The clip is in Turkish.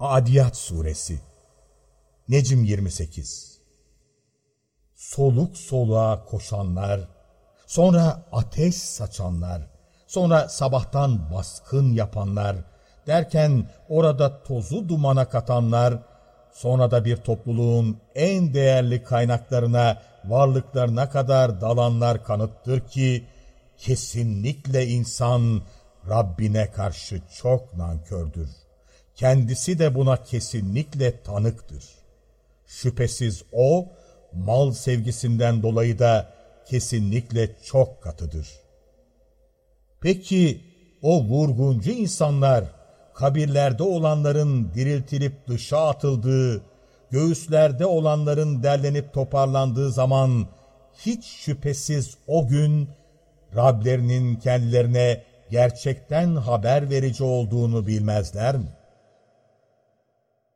Adiyat Suresi Necm 28 Soluk soluğa koşanlar, sonra ateş saçanlar, sonra sabahtan baskın yapanlar, derken orada tozu dumana katanlar, sonra da bir topluluğun en değerli kaynaklarına, varlıklarına kadar dalanlar kanıttır ki, kesinlikle insan Rabbine karşı çok nankördür. Kendisi de buna kesinlikle tanıktır. Şüphesiz o, mal sevgisinden dolayı da kesinlikle çok katıdır. Peki o vurguncu insanlar, kabirlerde olanların diriltilip dışa atıldığı, göğüslerde olanların derlenip toparlandığı zaman, hiç şüphesiz o gün, Rablerinin kendilerine gerçekten haber verici olduğunu bilmezler mi?